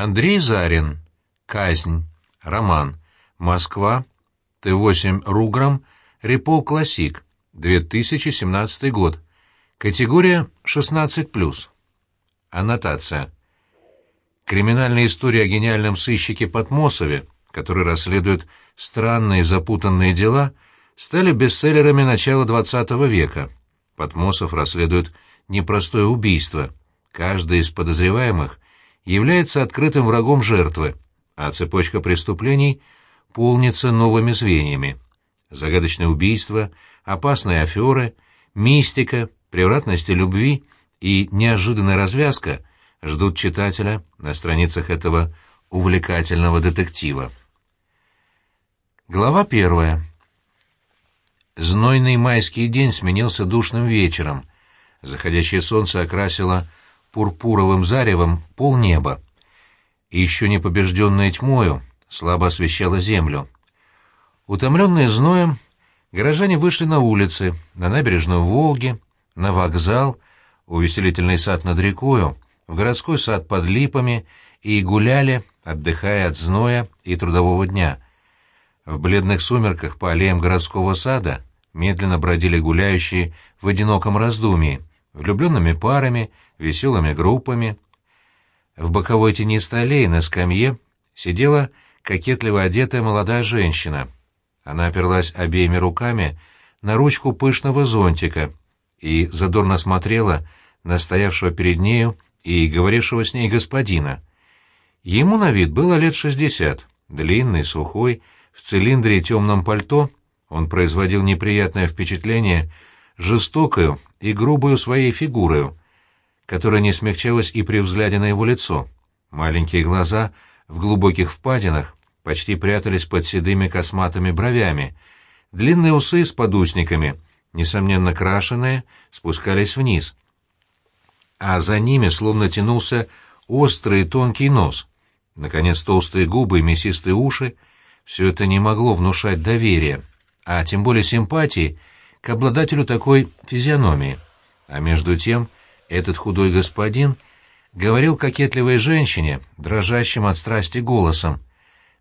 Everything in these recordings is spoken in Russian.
Андрей Зарин. Казнь. Роман. Москва. Т8 Руграм. Репол Классик. 2017 год. Категория 16+. Аннотация. Криминальная история о гениальном сыщике Потмосове, который расследует странные запутанные дела, стали бестселлерами начала XX века. Потмосов расследует непростое убийство. Каждый из подозреваемых является открытым врагом жертвы, а цепочка преступлений полнится новыми звеньями. Загадочное убийство, опасные аферы, мистика, превратности любви и неожиданная развязка ждут читателя на страницах этого увлекательного детектива. Глава первая. Знойный майский день сменился душным вечером. Заходящее солнце окрасило пурпуровым заревом полнеба. И еще не побежденное тьмою слабо освещало землю. Утомленные зноем, горожане вышли на улицы, на набережную Волги, на вокзал, увеселительный сад над рекою, в городской сад под липами и гуляли, отдыхая от зноя и трудового дня. В бледных сумерках по аллеям городского сада медленно бродили гуляющие в одиноком раздумии, влюбленными парами, веселыми группами. В боковой тенистой аллее на скамье сидела кокетливо одетая молодая женщина. Она оперлась обеими руками на ручку пышного зонтика и задорно смотрела на стоявшего перед нею и говорившего с ней господина. Ему на вид было лет шестьдесят, длинный, сухой, в цилиндре и темном пальто, он производил неприятное впечатление жестокою и грубую своей фигурою, которая не смягчалась и при взгляде на его лицо. Маленькие глаза в глубоких впадинах почти прятались под седыми косматыми бровями, длинные усы с подусниками, несомненно крашеные, спускались вниз. А за ними словно тянулся острый тонкий нос. Наконец, толстые губы и мясистые уши — все это не могло внушать доверия, а тем более симпатии к обладателю такой физиономии. А между тем этот худой господин говорил кокетливой женщине, дрожащим от страсти голосом.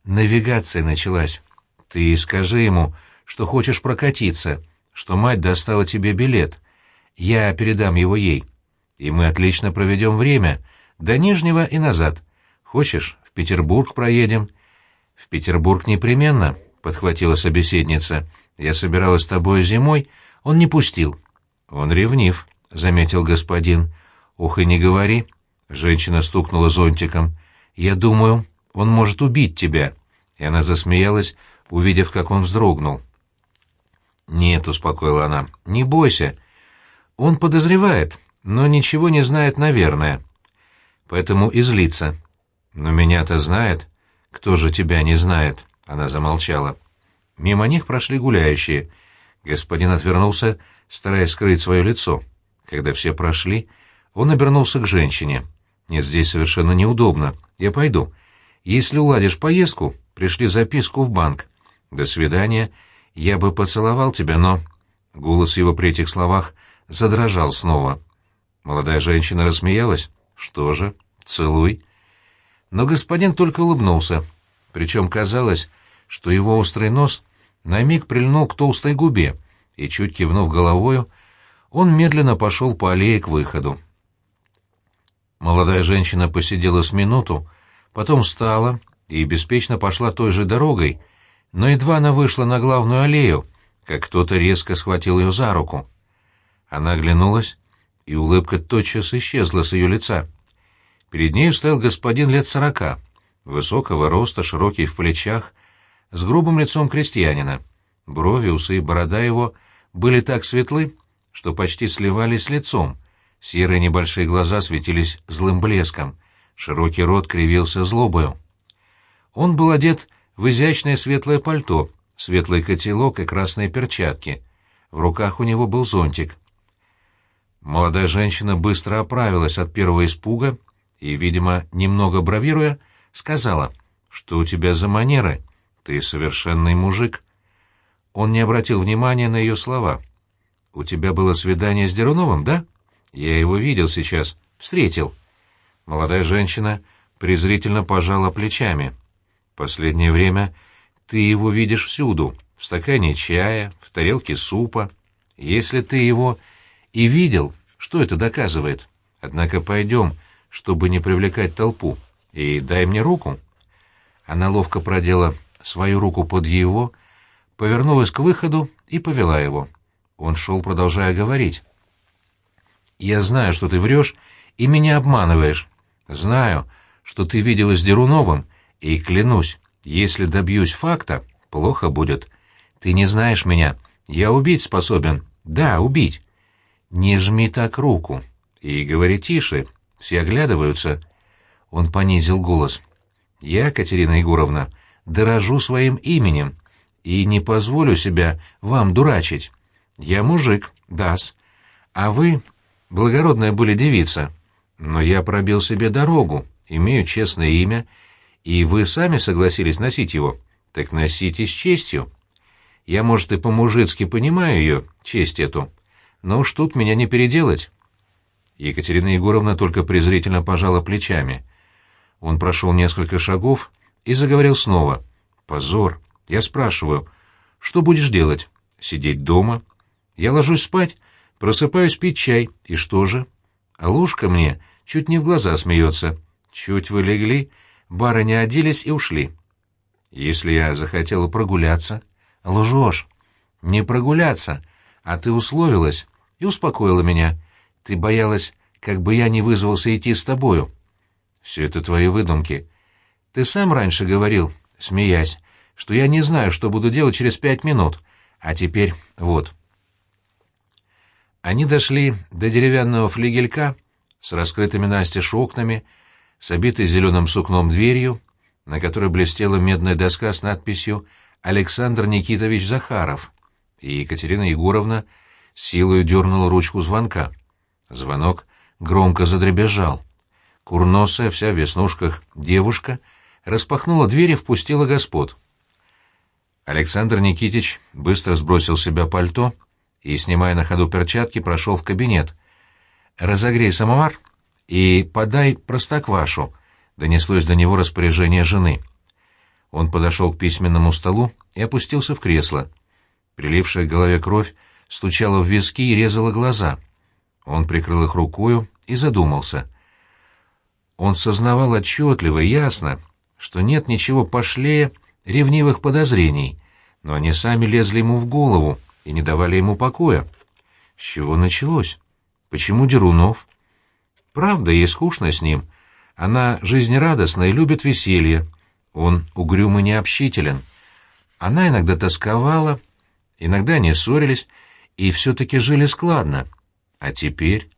«Навигация началась. Ты скажи ему, что хочешь прокатиться, что мать достала тебе билет. Я передам его ей. И мы отлично проведем время, до Нижнего и назад. Хочешь, в Петербург проедем?» «В Петербург непременно», — подхватила собеседница. «Я собиралась с тобой зимой, он не пустил». «Он ревнив», — заметил господин. «Ух, и не говори». Женщина стукнула зонтиком. «Я думаю, он может убить тебя». И она засмеялась, увидев, как он вздрогнул. «Нет», — успокоила она, — «не бойся. Он подозревает, но ничего не знает, наверное. Поэтому и злится. Но меня-то знает. Кто же тебя не знает?» Она замолчала. Мимо них прошли гуляющие. Господин отвернулся, стараясь скрыть свое лицо. Когда все прошли, он обернулся к женщине. «Нет, здесь совершенно неудобно. Я пойду. Если уладишь поездку, пришли записку в банк. До свидания. Я бы поцеловал тебя, но...» Голос его при этих словах задрожал снова. Молодая женщина рассмеялась. «Что же? Целуй». Но господин только улыбнулся. Причем казалось, что его острый нос на миг прильнул к толстой губе, и, чуть кивнув головою, он медленно пошел по аллее к выходу. Молодая женщина посидела с минуту, потом встала и беспечно пошла той же дорогой, но едва она вышла на главную аллею, как кто-то резко схватил ее за руку. Она оглянулась, и улыбка тотчас исчезла с ее лица. Перед нею стоял господин лет сорока, высокого роста, широкий в плечах, с грубым лицом крестьянина. Брови, усы и борода его были так светлы, что почти сливались с лицом. Серые небольшие глаза светились злым блеском, широкий рот кривился злобою. Он был одет в изящное светлое пальто, светлый котелок и красные перчатки. В руках у него был зонтик. Молодая женщина быстро оправилась от первого испуга и, видимо, немного бравируя, сказала, что у тебя за манеры, ты совершенный мужик. Он не обратил внимания на ее слова. «У тебя было свидание с Деруновым, да? Я его видел сейчас, встретил». Молодая женщина презрительно пожала плечами. «Последнее время ты его видишь всюду, в стакане чая, в тарелке супа. Если ты его и видел, что это доказывает? Однако пойдем, чтобы не привлекать толпу, и дай мне руку». Она ловко продела свою руку под его, повернулась к выходу и повела его. Он шел, продолжая говорить. «Я знаю, что ты врешь и меня обманываешь. Знаю, что ты виделась с Деруновым, и клянусь, если добьюсь факта, плохо будет. Ты не знаешь меня. Я убить способен. Да, убить. Не жми так руку. И говори тише. Все оглядываются. Он понизил голос. Я, Катерина Егоровна, дорожу своим именем и не позволю себя вам дурачить. Я мужик, дас. А вы благородная были девица. Но я пробил себе дорогу, имею честное имя, и вы сами согласились носить его. Так носите с честью. Я, может, и по-мужицки понимаю ее, честь эту, но уж тут меня не переделать. Екатерина Егоровна только презрительно пожала плечами. Он прошел несколько шагов и заговорил снова. «Позор! Я спрашиваю, что будешь делать? Сидеть дома? Я ложусь спать, просыпаюсь пить чай, и что же? А мне чуть не в глаза смеется. Чуть вы легли, барыни оделись и ушли. Если я захотела прогуляться... Лжешь. Не прогуляться, а ты условилась и успокоила меня. Ты боялась, как бы я не вызвался идти с тобою. Все это твои выдумки. Ты сам раньше говорил, смеясь, что я не знаю, что буду делать через пять минут, а теперь вот. Они дошли до деревянного флигелька с раскрытыми настежь окнами, с обитой зеленым сукном дверью, на которой блестела медная доска с надписью «Александр Никитович Захаров», и Екатерина Егоровна силою дернула ручку звонка. Звонок громко задребезжал. Курносая, вся в веснушках, девушка распахнула дверь и впустила господ. Александр Никитич быстро сбросил с себя пальто и, снимая на ходу перчатки, прошел в кабинет. «Разогрей самовар и подай простоквашу», — донеслось до него распоряжение жены. Он подошел к письменному столу и опустился в кресло. Прилившая к голове кровь стучала в виски и резала глаза. Он прикрыл их рукою и задумался. Он сознавал отчетливо и ясно, что нет ничего пошлее ревнивых подозрений, но они сами лезли ему в голову и не давали ему покоя. С чего началось? Почему Дерунов? Правда, ей скучно с ним. Она жизнерадостна и любит веселье. Он угрюм и необщителен. Она иногда тосковала, иногда они ссорились и все-таки жили складно. А теперь...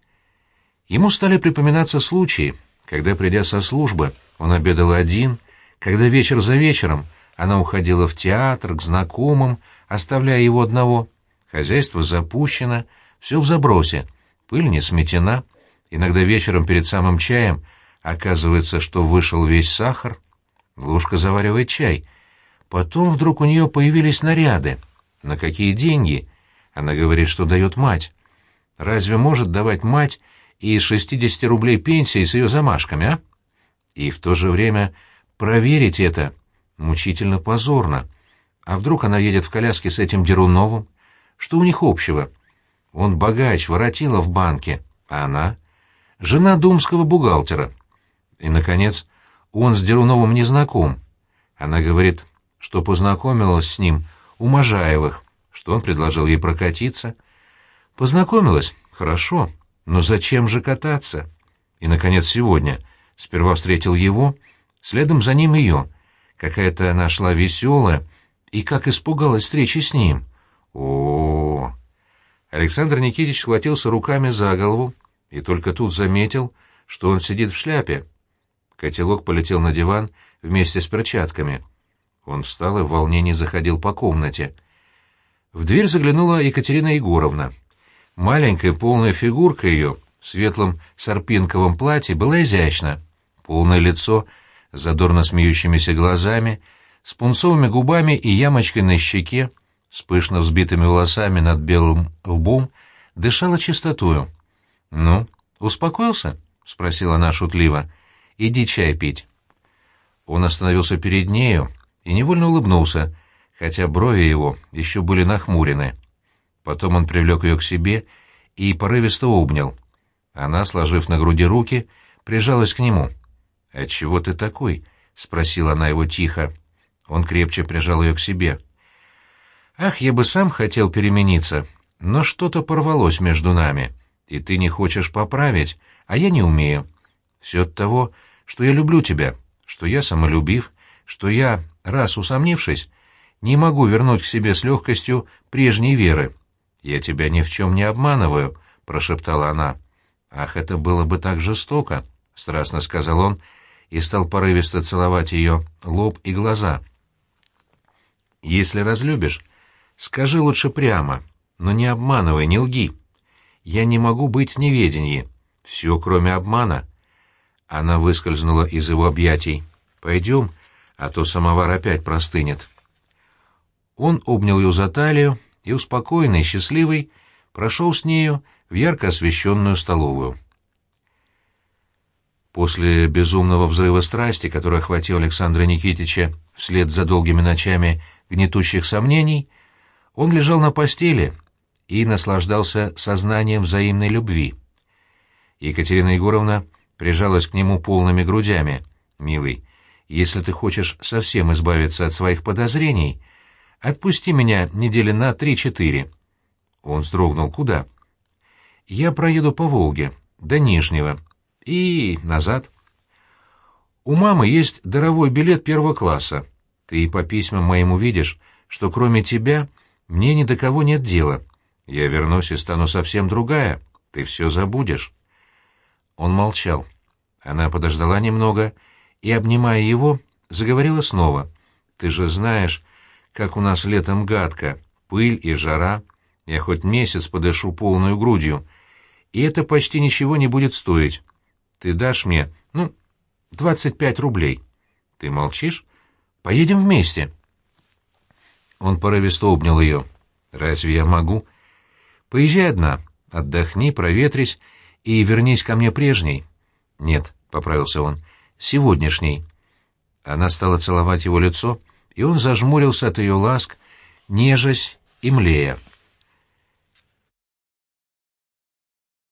Ему стали припоминаться случаи, когда, придя со службы, он обедал один, когда вечер за вечером она уходила в театр, к знакомым, оставляя его одного. Хозяйство запущено, все в забросе, пыль не сметена. Иногда вечером перед самым чаем оказывается, что вышел весь сахар. Ложка заваривает чай. Потом вдруг у нее появились наряды. На какие деньги? Она говорит, что дает мать. Разве может давать мать и 60 рублей пенсии с ее замашками, а? И в то же время проверить это Мучительно позорно. А вдруг она едет в коляске с этим Деруновым? Что у них общего? Он богач, воротила в банке, а она — жена думского бухгалтера. И, наконец, он с Деруновым не знаком. Она говорит, что познакомилась с ним у Можаевых, что он предложил ей прокатиться. Познакомилась? Хорошо. Но зачем же кататься? И, наконец, сегодня сперва встретил его, следом за ним ее — Какая-то она шла веселая, и как испугалась встречи с ним. О, -о, Александр Никитич схватился руками за голову и только тут заметил, что он сидит в шляпе. Котелок полетел на диван вместе с перчатками. Он встал и в волнении заходил по комнате. В дверь заглянула Екатерина Егоровна. Маленькая полная фигурка ее в светлом сарпинковом платье была изящна. Полное лицо — задорно смеющимися глазами, с пунцовыми губами и ямочкой на щеке, с пышно взбитыми волосами над белым лбом, дышала чистотою. «Ну, успокоился?» — спросила она шутливо. «Иди чай пить». Он остановился перед нею и невольно улыбнулся, хотя брови его еще были нахмурены. Потом он привлек ее к себе и порывисто обнял. Она, сложив на груди руки, прижалась к нему. «Отчего ты такой?» — спросила она его тихо. Он крепче прижал ее к себе. «Ах, я бы сам хотел перемениться, но что-то порвалось между нами, и ты не хочешь поправить, а я не умею. Все от того, что я люблю тебя, что я самолюбив, что я, раз усомнившись, не могу вернуть к себе с легкостью прежней веры. «Я тебя ни в чем не обманываю», — прошептала она. «Ах, это было бы так жестоко», — страстно сказал он и стал порывисто целовать ее лоб и глаза. «Если разлюбишь, скажи лучше прямо, но не обманывай, не лги. Я не могу быть в неведении. Все, кроме обмана». Она выскользнула из его объятий. «Пойдем, а то самовар опять простынет». Он обнял ее за талию и, успокоенный, счастливый, прошел с нею в ярко освещенную столовую. После безумного взрыва страсти, который охватил Александра Никитича вслед за долгими ночами гнетущих сомнений, он лежал на постели и наслаждался сознанием взаимной любви. Екатерина Егоровна прижалась к нему полными грудями. «Милый, если ты хочешь совсем избавиться от своих подозрений, отпусти меня недели на три-четыре». Он вздрогнул. «Куда?» «Я проеду по Волге, до Нижнего, и назад». «У мамы есть даровой билет первого класса. Ты по письмам моим увидишь, что кроме тебя мне ни до кого нет дела. Я вернусь и стану совсем другая. Ты все забудешь». Он молчал. Она подождала немного и, обнимая его, заговорила снова. «Ты же знаешь, как у нас летом гадко, пыль и жара. Я хоть месяц подышу полную грудью, и это почти ничего не будет стоить. Ты дашь мне, ну, двадцать пять рублей. Ты молчишь? Поедем вместе». Он порывисто обнял ее. «Разве я могу?» «Поезжай одна, отдохни, проветрись и вернись ко мне прежней». «Нет», — поправился он, — «сегодняшней». Она стала целовать его лицо, и он зажмурился от ее ласк, нежась и млея.